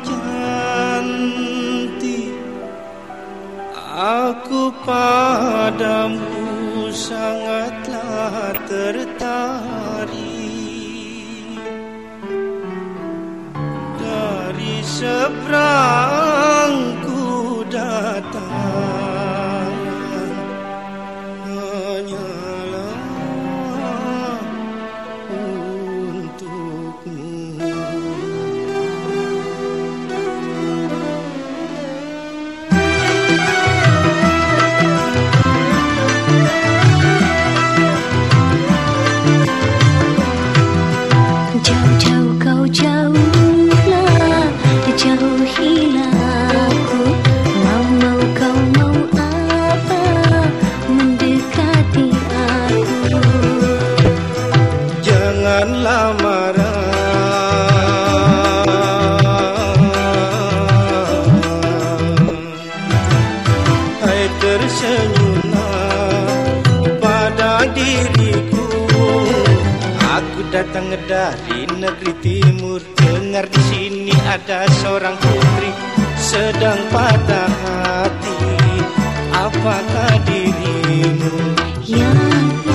cantik. Aku padamu sangatlah tertarik. Dari seberang ku datang datang dari negeri timur Dengar di sini ada seorang putri Sedang patah hati. Apakah dirimu? Ya, ya, ya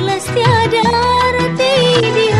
basah kembali